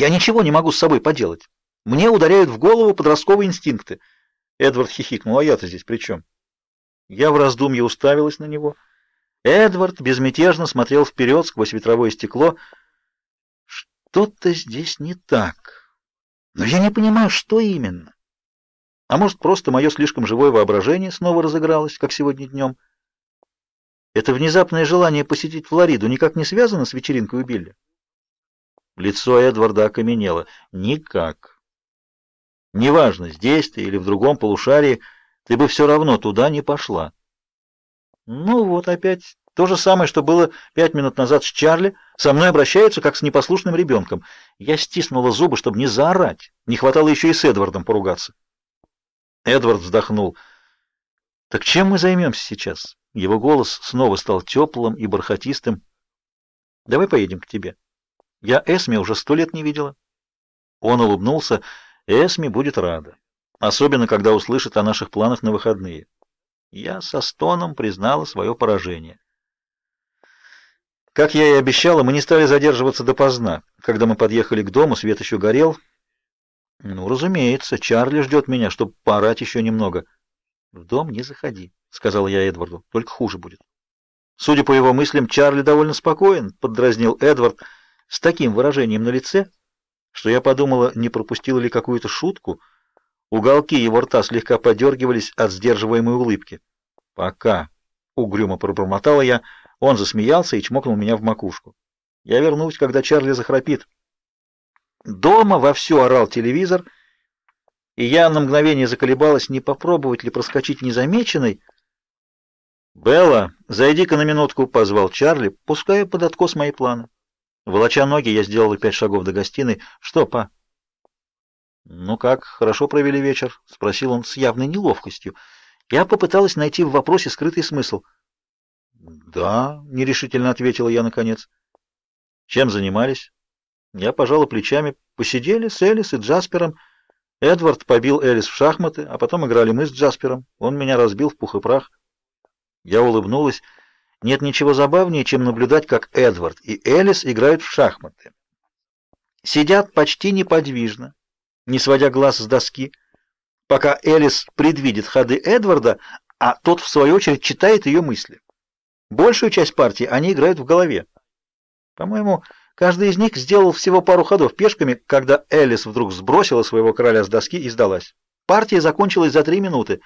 Я ничего не могу с собой поделать. Мне ударяют в голову подростковые инстинкты. Эдвард хихикнул. А я-то здесь при чем? Я в раздумье уставилась на него. Эдвард безмятежно смотрел вперед сквозь ветровое стекло. Что-то здесь не так. Но я не понимаю, что именно. А может, просто мое слишком живое воображение снова разыгралось, как сегодня днем? Это внезапное желание посетить Флориду никак не связано с вечеринкой у Билли? Лицо Эдварда окаменело. Никак. Неважно, здесь ты или в другом полушарии, ты бы все равно туда не пошла. Ну вот опять то же самое, что было пять минут назад с Чарли, со мной обращаются как с непослушным ребенком. Я стиснула зубы, чтобы не заорать. Не хватало еще и с Эдвардом поругаться. Эдвард вздохнул. Так чем мы займемся сейчас? Его голос снова стал теплым и бархатистым. Давай поедем к тебе. Я Эсми уже сто лет не видела. Он улыбнулся. Эсми будет рада, особенно когда услышит о наших планах на выходные. Я со стоном признала свое поражение. Как я и обещала, мы не стали задерживаться допоздна. Когда мы подъехали к дому, свет еще горел. Ну, разумеется, Чарли ждет меня, чтобы поорать еще немного. В дом не заходи, сказала я Эдварду. Только хуже будет. Судя по его мыслям, Чарли довольно спокоен, поддразнил Эдвард с таким выражением на лице, что я подумала, не пропустила ли какую-то шутку. Уголки его рта слегка подергивались от сдерживаемой улыбки. Пока, угрюмо пробормотала я. Он засмеялся и чмокнул меня в макушку. Я вернусь, когда Чарли захрапит. Дома вовсю орал телевизор, и я на мгновение заколебалась, не попробовать ли проскочить незамеченной. «Белла, зайди-ка на минутку», — позвал Чарли, пуская под откос мои планы. Волоча ноги, я сделала пять шагов до гостиной. «Что, па?» «Ну как, хорошо провели вечер?» — спросил он с явной неловкостью. Я попыталась найти в вопросе скрытый смысл. «Да», — нерешительно ответила я наконец. «Чем занимались?» Я пожала плечами. Посидели с Элис и Джаспером. Эдвард побил Элис в шахматы, а потом играли мы с Джаспером. Он меня разбил в пух и прах. Я улыбнулась. Нет ничего забавнее, чем наблюдать, как Эдвард и Элис играют в шахматы. Сидят почти неподвижно, не сводя глаз с доски, пока Элис предвидит ходы Эдварда, а тот, в свою очередь, читает ее мысли. Большую часть партии они играют в голове. По-моему, Каждый из них сделал всего пару ходов пешками, когда Элис вдруг сбросила своего короля с доски и сдалась. Партия закончилась за три минуты.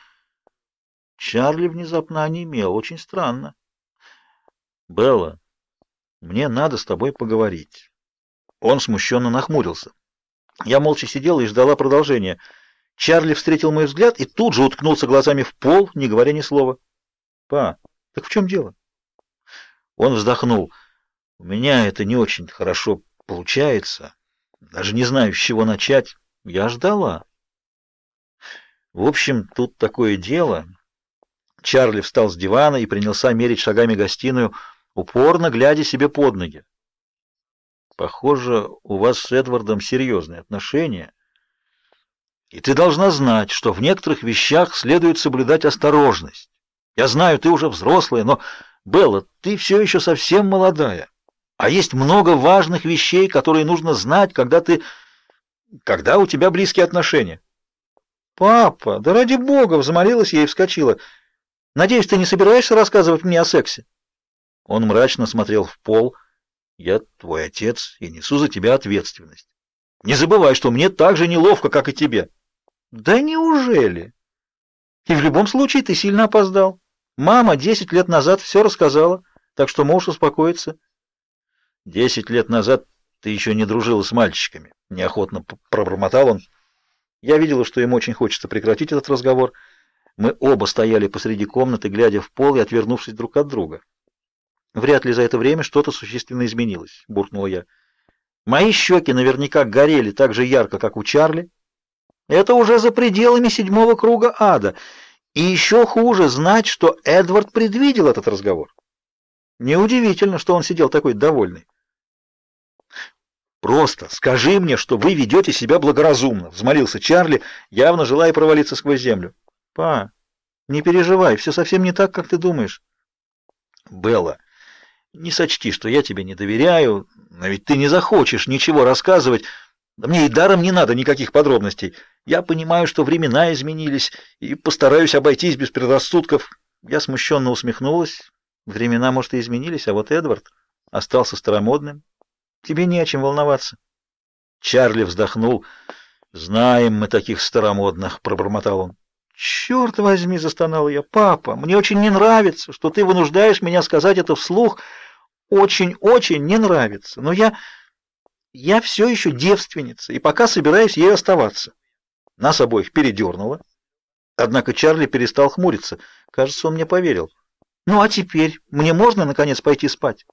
Чарли внезапно онемел. Очень странно. «Белла, мне надо с тобой поговорить». Он смущенно нахмурился. Я молча сидела и ждала продолжения. Чарли встретил мой взгляд и тут же уткнулся глазами в пол, не говоря ни слова. «Па, так в чем дело?» Он вздохнул. У меня это не очень хорошо получается. Даже не знаю, с чего начать. Я ждала. В общем, тут такое дело. Чарли встал с дивана и принялся мерить шагами гостиную, упорно глядя себе под ноги. Похоже, у вас с Эдвардом серьезные отношения. И ты должна знать, что в некоторых вещах следует соблюдать осторожность. Я знаю, ты уже взрослая, но, Белла, ты все еще совсем молодая. А есть много важных вещей, которые нужно знать, когда ты когда у тебя близкие отношения. Папа, да ради бога, взмолилась я и вскочила. Надеюсь, ты не собираешься рассказывать мне о сексе? Он мрачно смотрел в пол. Я твой отец и несу за тебя ответственность. Не забывай, что мне так же неловко, как и тебе. Да неужели? И в любом случае ты сильно опоздал. Мама десять лет назад все рассказала, так что можешь успокоиться. Десять лет назад ты еще не дружила с мальчиками, неохотно пробормотал он. Я видела, что ему очень хочется прекратить этот разговор. Мы оба стояли посреди комнаты, глядя в пол и отвернувшись друг от друга. Вряд ли за это время что-то существенно изменилось, буркнула я. Мои щеки наверняка горели так же ярко, как у Чарли. Это уже за пределами седьмого круга ада. И еще хуже знать, что Эдвард предвидел этот разговор. Неудивительно, что он сидел такой довольный. Просто скажи мне, что вы ведете себя благоразумно, взмолился Чарли, явно желая провалиться сквозь землю. Па, не переживай, все совсем не так, как ты думаешь. Белла, не сочти, что я тебе не доверяю, но ведь ты не захочешь ничего рассказывать. Мне и даром не надо никаких подробностей. Я понимаю, что времена изменились, и постараюсь обойтись без предрассудков. Я смущенно усмехнулась. Времена, может, и изменились, а вот Эдвард остался старомодным. Тебе не о чем волноваться. Чарли вздохнул. «Знаем мы таких старомодных», — пробормотал он. «Черт возьми!» — застонал я. «Папа, мне очень не нравится, что ты вынуждаешь меня сказать это вслух. Очень-очень не нравится. Но я... я все еще девственница, и пока собираюсь ею оставаться». Нас обоих передернуло. Однако Чарли перестал хмуриться. Кажется, он мне поверил. «Ну а теперь? Мне можно, наконец, пойти спать?»